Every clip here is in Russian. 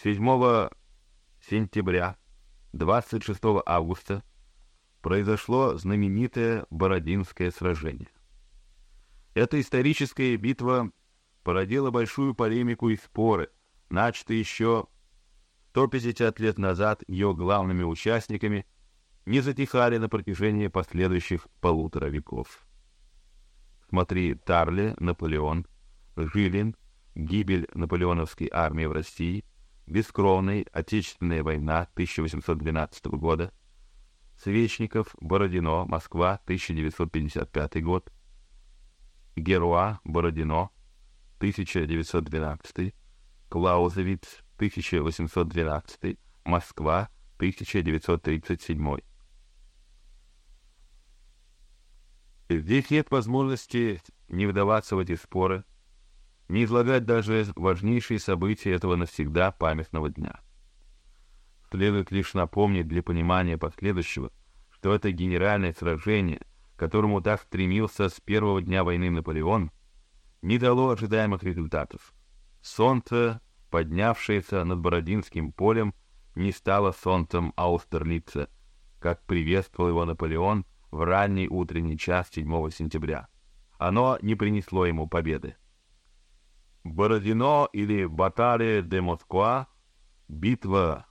7 сентября, 26 августа произошло знаменитое Бородинское сражение. Эта историческая битва породила большую полемику и споры, начатые еще 150 лет назад ее главными участниками, не затихали на протяжении последующих полутора веков. Смотри Тарли, Наполеон, Жилин, гибель наполеоновской армии в России, бескровная Отечественная война 1812 года, Свечников, Бородино, Москва, 1955 год, Геруа, Бородино, 1912, Клаузевиц, 1812, Москва, 1937. Здесь нет возможности не вдаваться в эти споры, не излагать даже важнейшие события этого навсегда памятного дня. Следует лишь напомнить для понимания последующего, что это генеральное сражение, которому так стремился с первого дня войны Наполеон, не дало ожидаемых результатов. Солнце, поднявшееся над Бородинским полем, не стало солнцем Аустерлица, как приветствовал его Наполеон в ранний утренний час 7 сентября. Оно не принесло ему победы. Бородино или Баталия де Москва, битва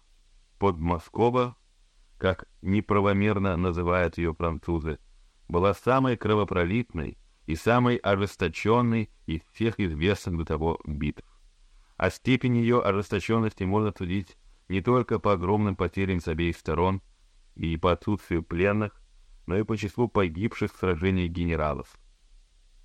под Москва, как неправомерно называют ее французы, была самой кровопролитной и самой ожесточенной из всех известных до того битв. О степени ее ожесточенности можно судить не только по огромным потерям с обеих сторон и по отсутствию пленных, но и по числу погибших в сражении генералов.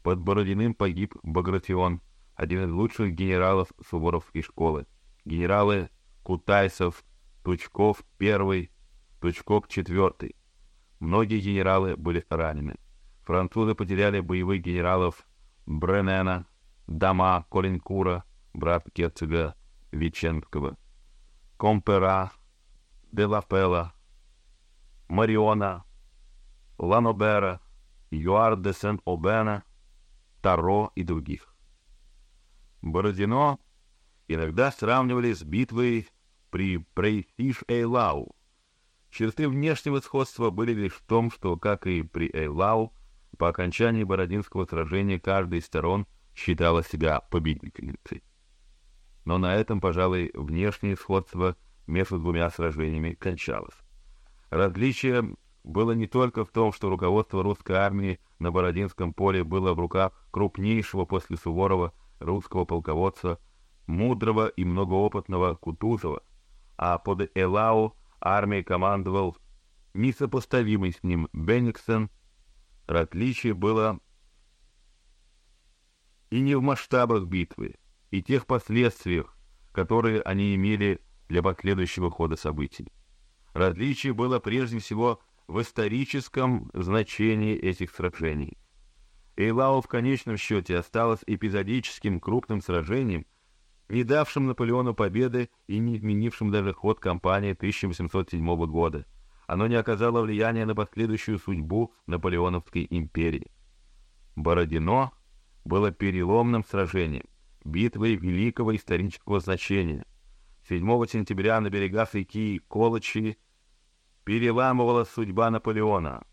Под Бородиным погиб Багратион, один из лучших генералов Суворовской школы. Генералы Кутайсов, Тучков первый, Тучков четвертый. Многие генералы были ранены. Французы потеряли боевых генералов Бренена, Дама, Колинкура, брат герцога Веченского, Компера, Делапела, Мариона, Ланобера, Юар де Сен-Обена, Таро и других. Бородино иногда сравнивали с битвой при Прейсиш-Эйлау. Черты внешнего сходства были лишь в том, что, как и при Эйлау, по окончании Бородинского сражения каждая из сторон считала себя победительницей. Но на этом, пожалуй, внешнее сходство между двумя сражениями кончалось. Различие было не только в том, что руководство русской армии на Бородинском поле было в руках крупнейшего после Суворова русского полководца, мудрого и многоопытного Кутузова, а под Элау армией командовал несопоставимый с ним Бенниксон. Различие было и не в масштабах битвы, и тех последствиях, которые они имели для последующего хода событий. Различие было прежде всего в историческом значении этих сражений. Эйлау в конечном счете осталось эпизодическим крупным сражением, не давшим Наполеону победы и не изменившим даже ход кампании 1807 года. Оно не оказало влияния на последующую судьбу Наполеоновской империи. Бородино было переломным сражением, битвой великого исторического значения. 7 сентября на берегах реки Колочи переламывала судьба Наполеона,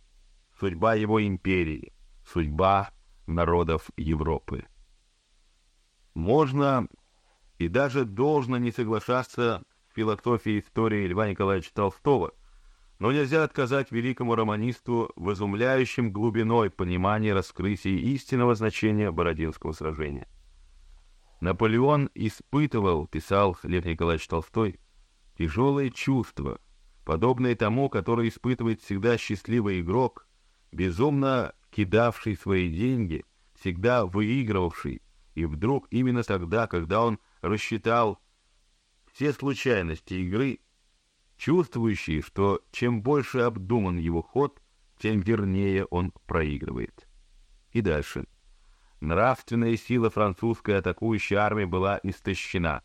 судьба его империи, судьба народов Европы. Можно и даже должно не соглашаться с философией истории Льва Николаевича Толстого, но нельзя отказать великому романисту в изумляющем глубиной понимании раскрытия истинного значения Бородинского сражения. Наполеон испытывал, писал Лев Николаевич Толстой, тяжелые чувства, подобные тому, которое испытывает всегда счастливый игрок, безумно кидавший свои деньги, всегда выигрывавший, и вдруг именно тогда, когда он рассчитал все случайности игры, чувствующий, что чем больше обдуман его ход, тем вернее он проигрывает. И дальше. Нравственная сила французской атакующей армии была истощена.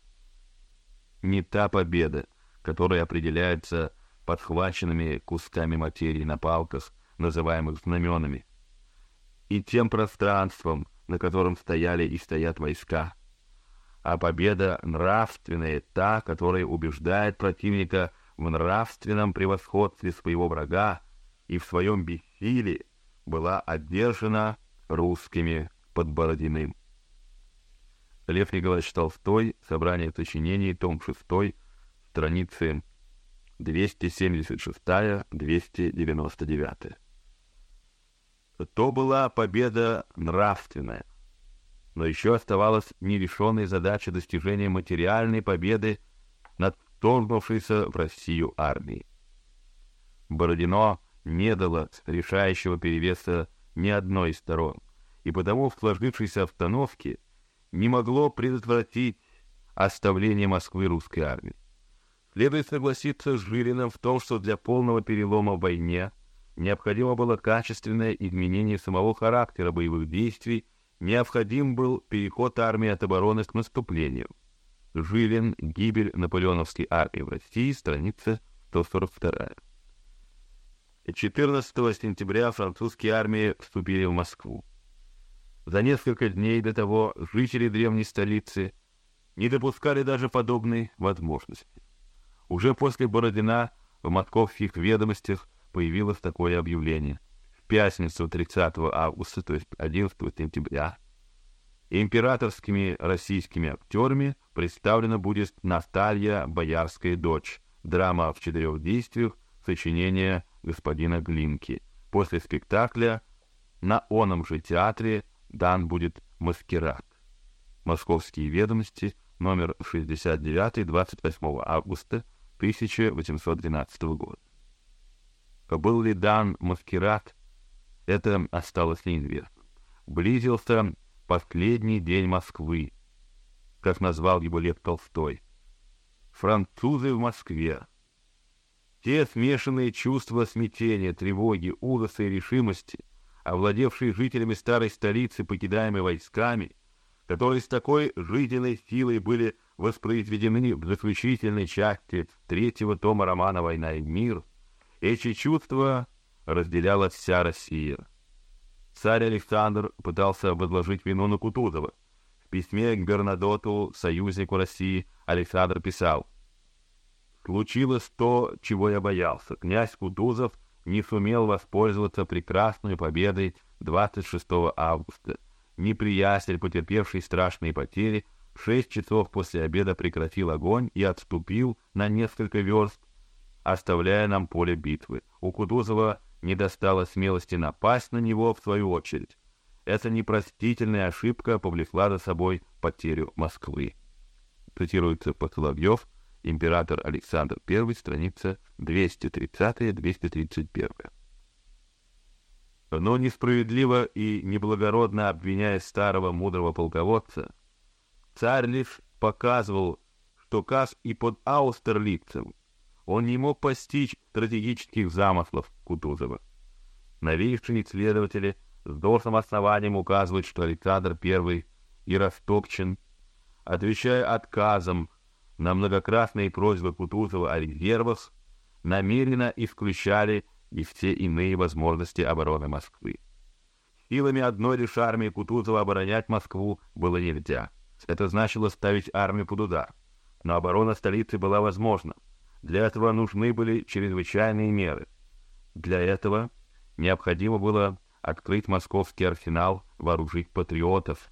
Не та победа, которая определяется подхваченными кусками материи на палках, называемых знаменами, и тем пространством, на котором стояли и стоят войска, а победа нравственная, та, которая убеждает противника в нравственном превосходстве своего врага и в своем бессилии, была одержана русскими под Бородиным. Лев Николаевич Толстой, собрание сочинений, том 6, страницы 276-299. То была победа нравственная, но еще оставалась нерешенной задача достижения материальной победы над вторгнувшейся в Россию армией. Бородино не дало решающего перевеса ни одной из сторон, и потому в сложившейся обстановке не могло предотвратить оставление Москвы русской армии. Следует согласиться с Жилиным в том, что для полного перелома в войне необходимо было качественное изменение самого характера боевых действий, необходим был переход армии от обороны к наступлению. Жилин, гибель наполеоновской армии в России, страница 142. 14 сентября французские армии вступили в Москву. За несколько дней до того жители древней столицы не допускали даже подобной возможности. Уже после Бородина в московских ведомостях появилось такое объявление. В пятницу 30 августа, то есть 11 сентября, императорскими российскими актерами представлена будет Наталья Боярская дочь, драма в четырех действиях, сочинение господина Глинки. После спектакля на оном же театре дан будет маскирад. Московские ведомости, номер 69, 28 августа 1812 года. Был ли дан маскирад, это осталось неизвестно. Близился последний день Москвы, как назвал его Лев Толстой. Французы в Москве. Те смешанные чувства смятения, тревоги, ужаса и решимости, овладевшие жителями старой столицы, покидаемой войсками, которые с такой жизненной силой были воспроизведены в заключительной части третьего тома романа «Война и мир», эти чувства разделяла вся Россия. Царь Александр пытался возложить вину на Кутузова. В письме к Бернадоту, союзнику России, Александр писал «Случилось то, чего я боялся. Князь Кутузов не сумел воспользоваться прекрасной победой 26 августа. Неприятель, потерпевший страшные потери, шесть часов после обеда прекратил огонь и отступил на несколько верст, оставляя нам поле битвы. У Кутузова не достало смелости напасть на него в свою очередь. Эта непростительная ошибка повлекла за собой потерю Москвы. Цитируется Соловьев, император Александр I, страница 230-231. Но несправедливо и неблагородно обвиняя старого мудрого полководца, царь лишь показывал, что Кас и под Аустерлицем он не мог постичь стратегических замыслов Кутузова. Новейшие исследователи с должным основанием указывают, что Александр I и Ростопчин, отвечая отказом на многократные просьбы Кутузова о резервах, намеренно исключали и все иные возможности обороны Москвы. Силами одной лишь армии Кутузова оборонять Москву было нельзя. Это значило ставить армию под удар. Но оборона столицы была возможна. Для этого нужны были чрезвычайные меры. Для этого необходимо было открыть московский арсенал, вооружить патриотов.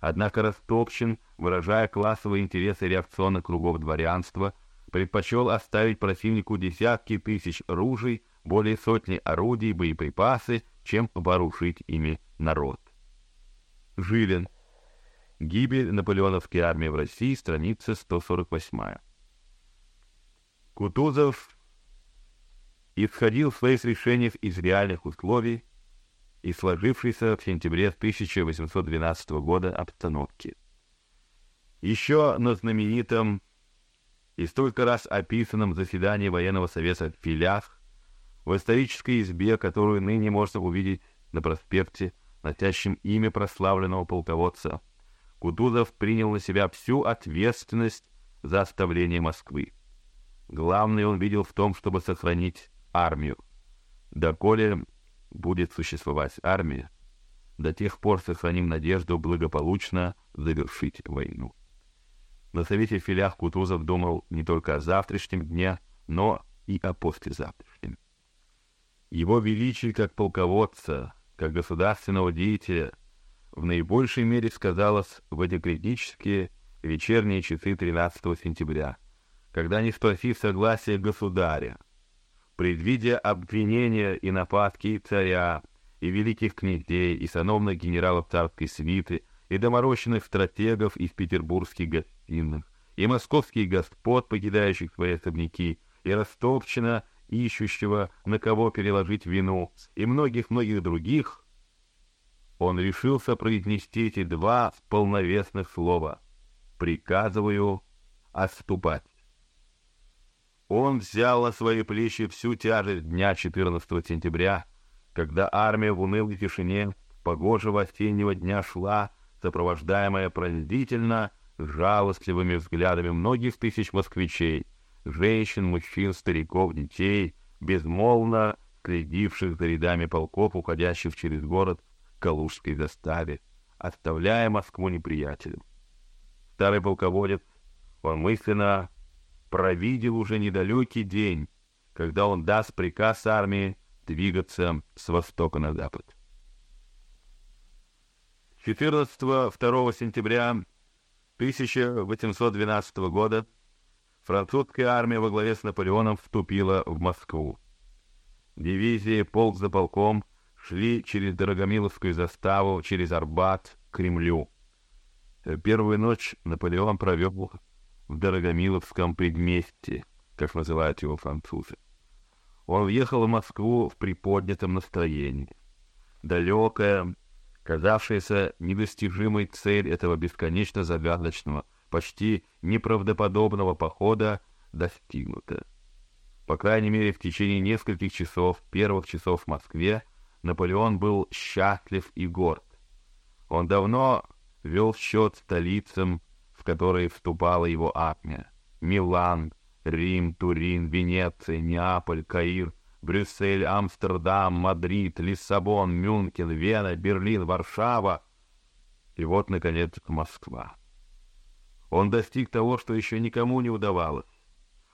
Однако Ростопчин, выражая классовые интересы реакционных кругов дворянства, предпочел оставить противнику десятки тысяч ружей, более сотни орудий, боеприпасы, чем вооружить ими народ. Жилин. Гибель наполеоновской армии в России, страница 148. Кутузов исходил в своих решениях из реальных условий и сложившейся в сентябре 1812 года обстановки. Еще на знаменитом и столько раз описанном заседании военного совета в Филях, в исторической избе, которую ныне можно увидеть на проспекте, носящем имя прославленного полководца, Кутузов принял на себя всю ответственность за оставление Москвы. Главное он видел в том, чтобы сохранить армию. Доколе будет существовать армия, до тех пор сохраним надежду благополучно завершить войну. На совете в филях Кутузов думал не только о завтрашнем дне, но и о послезавтрашнем. Его величие как полководца, как государственного деятеля в наибольшей мере сказалось в эти критические вечерние часы 13 сентября, когда, не спросив согласия государя, предвидя обвинения и нападки и царя, и великих князей, и сановных генералов царской свиты, и доморощенных стратегов из петербургских гостиных, и московских господ, покидающих свои особняки, и растопчено ищущего, на кого переложить вину, и многих-многих других, он решился произнести эти два полновесных слова «приказываю отступать». Он взял на свои плечи всю тяжесть дня 14 сентября, когда армия в унылой тишине погожего осеннего дня шла, сопровождаемая пронзительно жалостливыми взглядами многих тысяч москвичей, женщин, мужчин, стариков, детей, безмолвно следивших за рядами полков, уходящих через город к Калужской заставе, оставляя Москву неприятелем. Старый полководец, он мысленно провидел уже недалекий день, когда он даст приказ армии двигаться с востока на запад. 14-2 сентября 1812 года французская армия во главе с Наполеоном вступила в Москву. Дивизии полк за полком шли через Дорогомиловскую заставу, через Арбат к Кремлю. Первую ночь Наполеон провел в Дорогомиловском предместье, как называют его французы. Он въехал в Москву в приподнятом настроении. Далекая, казавшаяся недостижимой цель этого бесконечно загадочного, почти неправдоподобного похода достигнута. По крайней мере, в течение нескольких часов, первых часов в Москве, Наполеон был счастлив и горд. Он давно вел счет столицам, в которые вступала его армия. Милан, Рим, Турин, Венеция, Неаполь, Каир, Брюссель, Амстердам, Мадрид, Лиссабон, Мюнхен, Вена, Берлин, Варшава. И вот, наконец, Москва. Он достиг того, что еще никому не удавалось.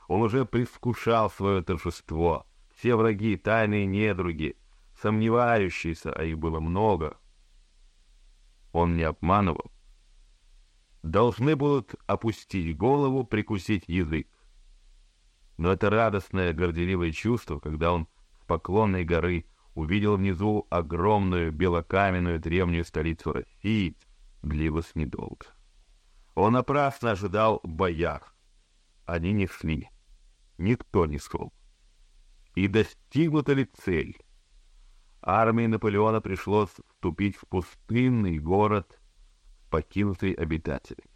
Он уже предвкушал свое торжество. Все враги, тайные недруги, сомневающиеся, а их было много. Он не обманывал должны будут опустить голову, прикусить язык. Но это радостное, горделивое чувство, когда он с поклонной горы увидел внизу огромную белокаменную древнюю столицу России, длилось недолго. Он напрасно ожидал бояр. Они не шли. Никто не шел. И достигнута ли цель? Армии Наполеона пришлось вступить в пустынный город покинутый обитателями.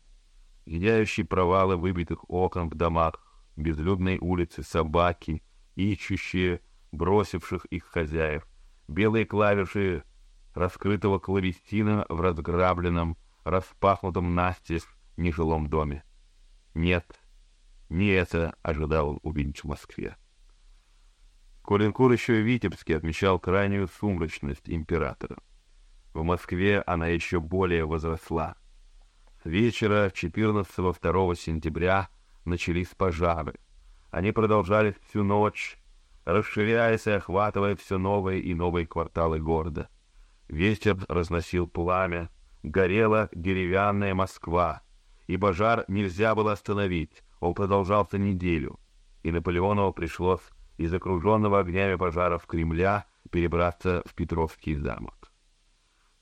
Зияющие провалы выбитых окон в домах, безлюдные улицы, собаки, ищущие бросивших их хозяев, белые клавиши раскрытого клавесина в разграбленном, распахнутом настежь нежилом доме. Нет, не это ожидал он увидеть в Москве. Коленкур еще и Витебске отмечал крайнюю сумрачность императора. В Москве она еще более возросла. Вечера 14-2 сентября начались пожары. Они продолжались всю ночь, расширяясь и охватывая все новые и новые кварталы города. Ветер разносил пламя, горела деревянная Москва, и пожар нельзя было остановить, он продолжался неделю, и Наполеону пришлось из окруженного огнями пожаров Кремля перебраться в Петровский замок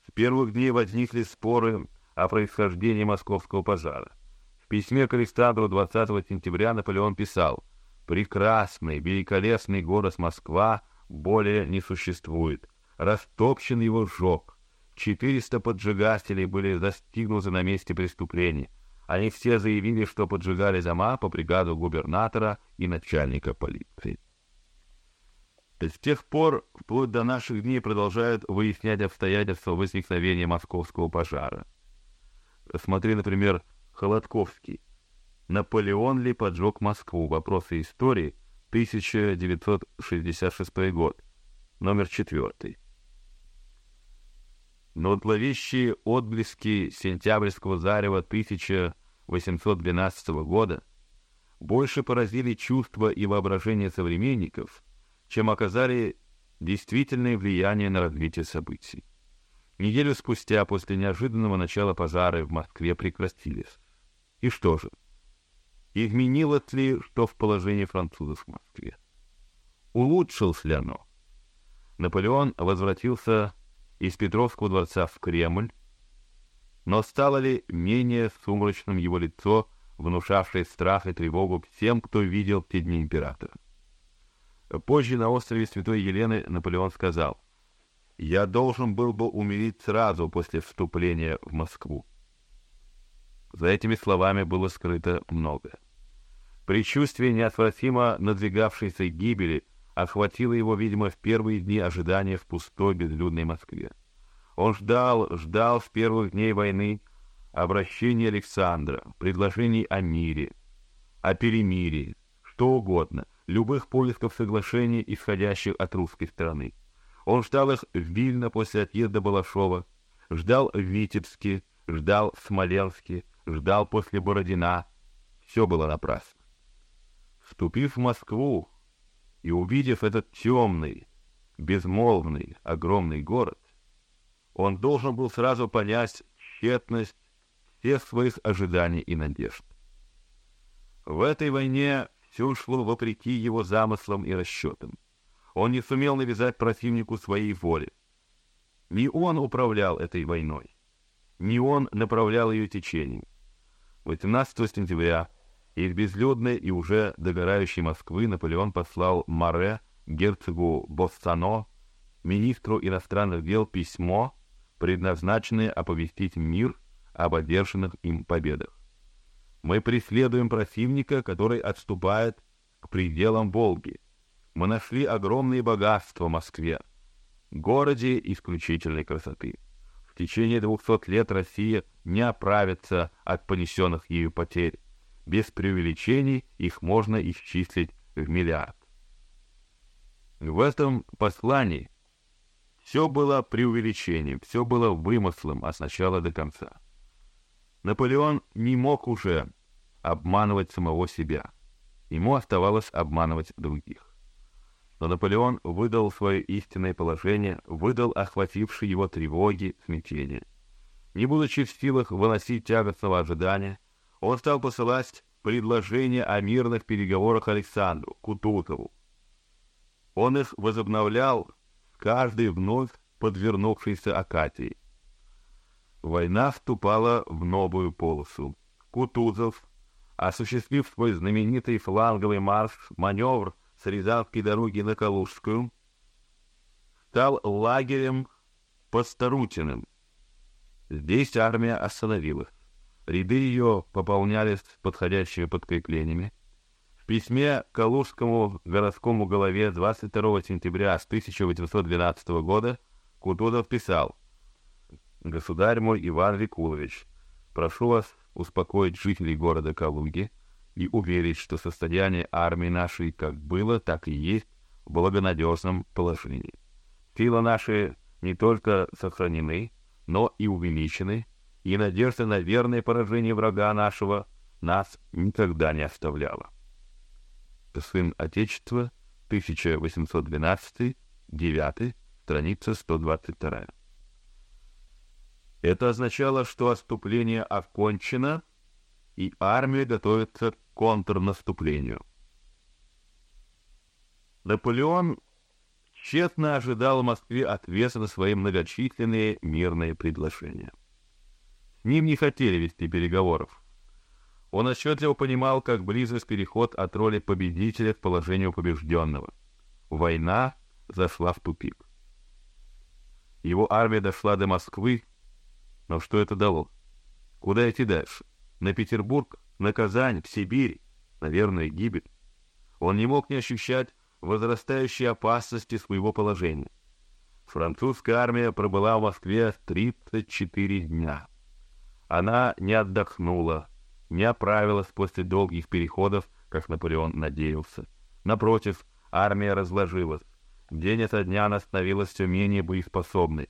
первых дней возникли споры о происхождении московского пожара. В письме к Александру 20 сентября Наполеон писал «Прекрасный, великолепный город Москва более не существует. Растопчен его сжег. 400 поджигателей были застигнуты на месте преступления. Они все заявили, что поджигали дома по приказу губернатора и начальника полиции. С тех пор, вплоть до наших дней, продолжают выяснять обстоятельства возникновения московского пожара. Смотри, например, Холодковский. Наполеон ли поджег Москву? Вопросы истории, 1966 год, номер четвертый. Но зловещие отблески сентябрьского зарева 1812 1812 года больше поразили чувства и воображение современников, чем оказали действительное влияние на развитие событий. Неделю спустя после неожиданного начала пожары в Москве прекратились. И что же? Изменилось ли что в положении французов в Москве? Улучшилось ли оно? Наполеон возвратился из Петровского дворца в Кремль, но стало ли менее сумрачным его лицо, внушавшее страх и тревогу всем, кто видел те дни императора? Позже на острове Святой Елены Наполеон сказал: "Я должен был бы умереть сразу после вступления в Москву". За этими словами было скрыто многое. Предчувствие неотвратимо надвигавшейся гибели охватило его, видимо, в первые дни ожидания в пустой безлюдной Москве. Он ждал, ждал с первых дней войны обращения Александра, предложений о мире, о перемирии, что угодно, любых поисков соглашений, исходящих от русской стороны. Он ждал их в Вильно после отъезда Балашова, ждал в Витебске, ждал в Смоленске, ждал после Бородина. Все было напрасно. Вступив в Москву и увидев этот темный, безмолвный, огромный город, он должен был сразу понять тщетность всех своих ожиданий и надежд. В этой войне все шло вопреки его замыслам и расчетам. Он не сумел навязать противнику своей воли. Не он управлял этой войной, не он направлял ее течением. 18 сентября из безлюдной и уже догорающей Москвы Наполеон послал Маре герцогу Боссано, министру иностранных дел, письмо, предназначенное оповестить мир об одержанных им победах. Мы преследуем противника, который отступает к пределам Волги. Мы нашли огромные богатства в Москве, городе исключительной красоты. В течение двухсот лет Россия не оправится от понесенных ею потерь. Без преувеличений их можно исчислить в миллиард. В этом послании все было преувеличением, все было вымыслом от начала до конца. Наполеон не мог уже обманывать самого себя. Ему оставалось обманывать других. Но Наполеон выдал свое истинное положение, выдал охватившие его тревоги, смятение. Не будучи в силах выносить тягостного ожидания, он стал посылать предложения о мирных переговорах Александру Кутузову. Он их возобновлял каждый вновь подвернувшейся Акатии. Война вступала в новую полосу. Кутузов, осуществив свой знаменитый фланговый марш, маневр с Рязанской дороги на Калужскую, стал лагерем под Старутиным. Здесь армия остановилась. Ряды ее пополнялись подходящими подкреплениями. В письме Калужскому городскому голове 22 сентября 1812 года Кутузов писал Государь мой Иван Викулович, прошу вас успокоить жителей города Калуги и уверить, что состояние армии нашей как было, так и есть в благонадежном положении. Силы наши не только сохранены, но и увеличены, и надежда на верное поражение врага нашего нас никогда не оставляла. Сын Отечества, 1812, 9, страница 122. Это означало, что отступление окончено, и армия готовится к контрнаступлению. Наполеон честно ожидал в Москве ответа на свои многочисленные мирные предложения. Ним не хотели вести переговоров. Он отчетливо понимал, как близок переход от роли победителя к положению побежденного. Война зашла в тупик. Его армия дошла до Москвы но что это дало? Куда идти дальше? На Петербург, на Казань, в Сибирь, наверное, гибель. Он не мог не ощущать возрастающей опасности своего положения. Французская армия пробыла в Москве 34 дня. Она не отдохнула, не оправилась после долгих переходов, как Наполеон надеялся. Напротив, армия разложилась. День ото дня она становилась все менее боеспособной.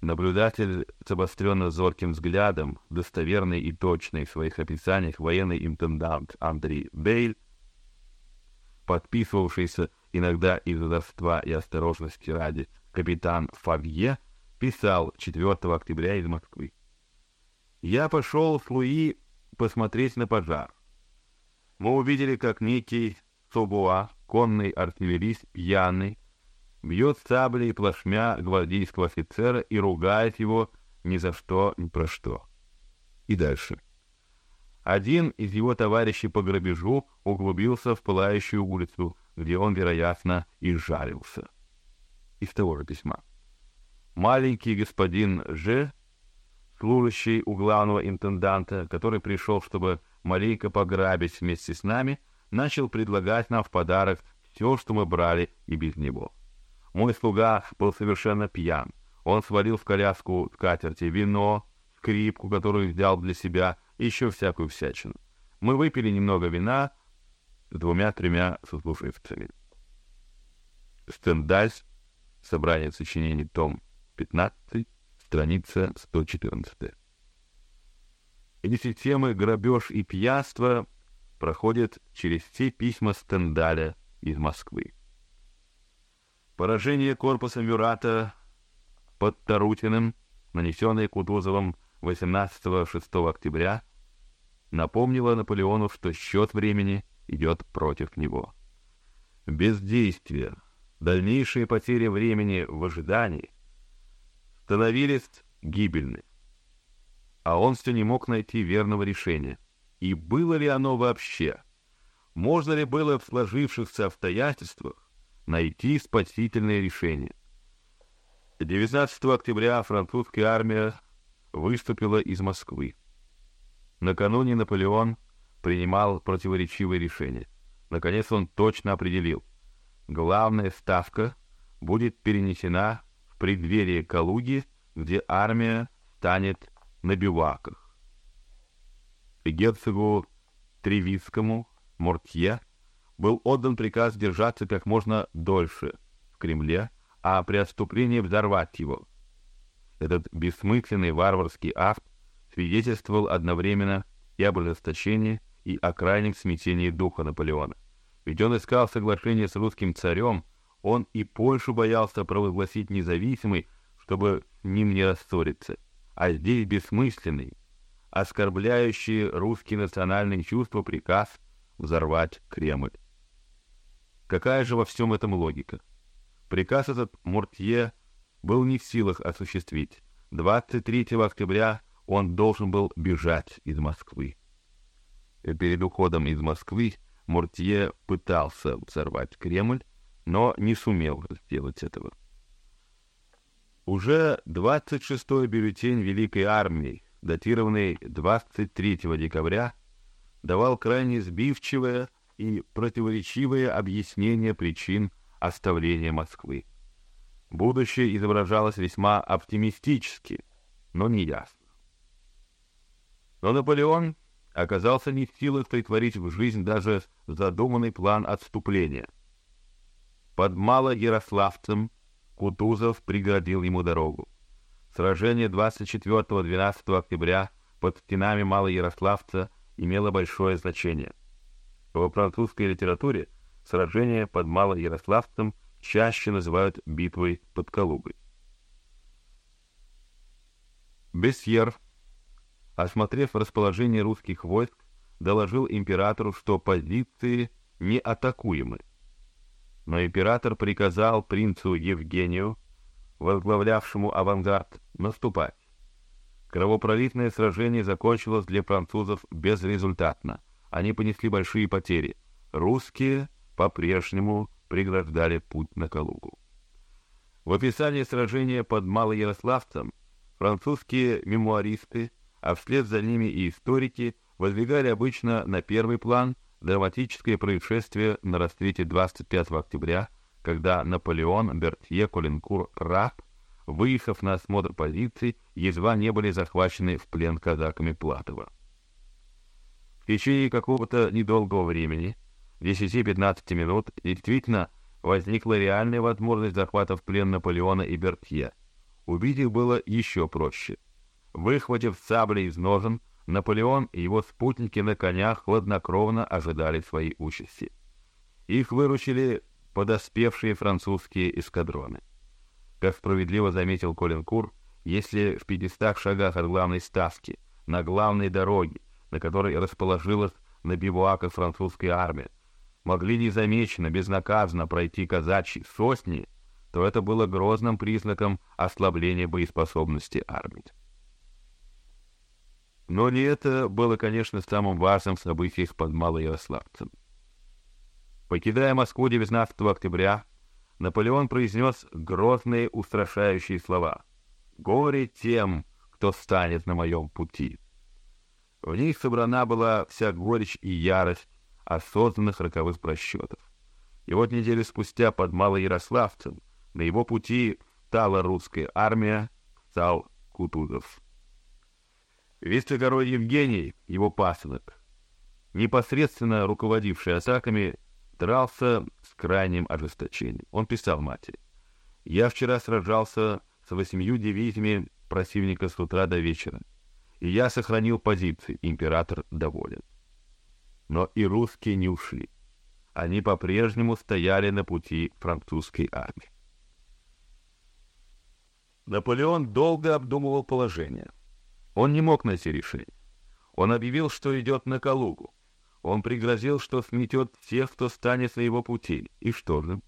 Наблюдатель с обостренно зорким взглядом, достоверный и точный в своих описаниях военный интендант Андрей Бейль, подписывавшийся иногда из озорства и осторожности ради капитан Фавье, писал 4 октября из Москвы. «Я пошел с Луи посмотреть на пожар. Мы увидели, как некий Собуа, конный артиллерист, пьяный, бьет саблей плашмя гвардейского офицера и ругает его ни за что, ни про что. И дальше. Один из его товарищей по грабежу углубился в пылающую улицу, где он, вероятно, и жарился. Из того же письма. Маленький господин Ж, служащий у главного интенданта, который пришел, чтобы маленько пограбить вместе с нами, начал предлагать нам в подарок все, что мы брали и без него. Мой слуга был совершенно пьян. Он свалил в коляску скатерти вино, скрипку, которую взял для себя, еще всякую всячину. Мы выпили немного вина с двумя-тремя сослуживцами. Стендаль, собрание сочинений, том 15, страница 114. Эти системы грабеж и пьянство проходят через все письма Стендаля из Москвы. Поражение корпуса Мюрата под Тарутиным, нанесенное Кутузовым 18-6 октября, напомнило Наполеону, что счет времени идет против него. Бездействие, дальнейшие потери времени в ожидании становились гибельны. А он все не мог найти верного решения. И было ли оно вообще? Можно ли было в сложившихся обстоятельствах найти спасительное решение. 19 октября французская армия выступила из Москвы. Накануне Наполеон принимал противоречивые решения. Наконец он точно определил: главная ставка будет перенесена в преддверие Калуги, где армия станет на биваках. Герцогу Тревискому Мортье был отдан приказ держаться как можно дольше в Кремле, а при отступлении взорвать его. Этот бессмысленный варварский акт свидетельствовал одновременно и об ожесточении, и о крайнем смятении духа Наполеона. Ведь он искал соглашение с русским царем, он и Польшу боялся провозгласить независимой, чтобы ним не рассориться. А здесь бессмысленный, оскорбляющий русские национальные чувства приказ взорвать Кремль. Какая же во всем этом логика? Приказ этот Мортье был не в силах осуществить. 23 октября он должен был бежать из Москвы. Перед уходом из Москвы Мортье пытался взорвать Кремль, но не сумел сделать этого. Уже 26-й бюллетень Великой армии, датированный 23 декабря, давал крайне сбивчивое и противоречивые объяснения причин оставления Москвы. Будущее изображалось весьма оптимистически, но не ясно. Но Наполеон оказался не в силах притворить в жизнь даже задуманный план отступления. Под Малоярославцем Кутузов преградил ему дорогу. Сражение 24-12 октября под стенами Малоярославца имело большое значение — во французской литературе сражение под Малоярославцем чаще называют битвой под Калугой. Бесьер, осмотрев расположение русских войск, доложил императору, что позиции не атакуемы. Но император приказал принцу Евгению, возглавлявшему авангард, наступать. Кровопролитное сражение закончилось для французов безрезультатно они понесли большие потери. Русские по-прежнему преграждали путь на Калугу. В описании сражения под Малоярославцем французские мемуаристы, а вслед за ними и историки, воздвигали обычно на первый план драматическое происшествие на рассвете 25 октября, когда Наполеон, Бертье, Колинкур, Раб, выехав на осмотр позиций, едва не были захвачены в плен казаками Платова. В течение какого-то недолгого времени, 10-15 минут, действительно возникла реальная возможность захвата в плен Наполеона и Бертье. Убить их было еще проще. Выхватив сабли из ножен, Наполеон и его спутники на конях хладнокровно ожидали своей участи. Их выручили подоспевшие французские эскадроны. Как справедливо заметил Колин Кур, если в 500 шагах от главной ставки, на главной дороге, на которой расположилась на бивуаках французская армия, могли незамеченно, безнаказанно пройти казачьи сосни, то это было грозным признаком ослабления боеспособности армии. Но не это было, конечно, самым важным событием под Малоярославцем. Покидая Москву 19 октября, Наполеон произнес грозные устрашающие слова «Горе тем, кто станет на моем пути». В них собрана была вся горечь и ярость осознанных роковых просчетов. И вот неделю спустя под Малоярославцем на его пути стала русская армия, стал Кутузов. Вице-король Евгений, его пасынок, непосредственно руководивший атаками, дрался с крайним ожесточением. Он писал матери. «Я вчера сражался с восемью дивизиями противника с утра до вечера, и я сохранил позиции, император доволен. Но и русские не ушли. Они по-прежнему стояли на пути французской армии. Наполеон долго обдумывал положение. Он не мог найти решение. Он объявил, что идет на Калугу. Он пригрозил, что сметет всех, кто станет на его пути. И что же?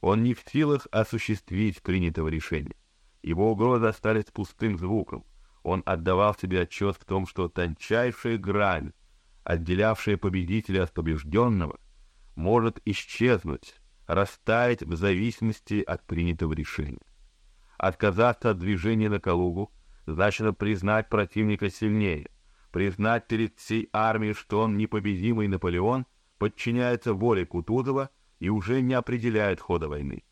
Он не в силах осуществить принятого решения. Его угрозы остались пустым звуком. Он отдавал себе отчет в том, что тончайшая грань, отделявшая победителя от побежденного, может исчезнуть, растаять в зависимости от принятого решения. Отказаться от движения на Калугу значит признать противника сильнее, признать перед всей армией, что он непобедимый Наполеон, подчиняется воле Кутузова и уже не определяет хода войны.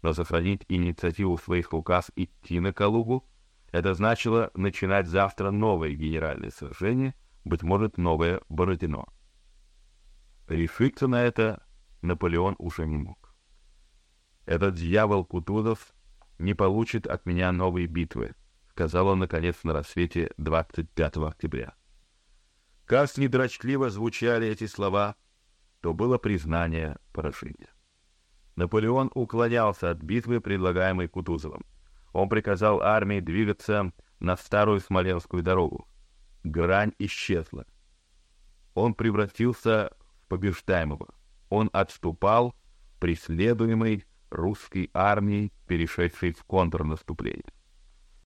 Но сохранить инициативу в своих руках идти на Калугу — это значило начинать завтра новое генеральное сражение, быть может, новое Бородино. Решиться на это Наполеон уже не мог. Этот дьявол Кутузов не получит от меня новой битвы, сказал он, наконец, на рассвете 25 октября. Как недрочливо звучали эти слова, то было признание поражения. Наполеон уклонялся от битвы, предлагаемой Кутузовым. Он приказал армии двигаться на старую Смоленскую дорогу. Грань исчезла. Он превратился в побеждаемого. Он отступал, преследуемый русской армией, перешедшей в контрнаступление.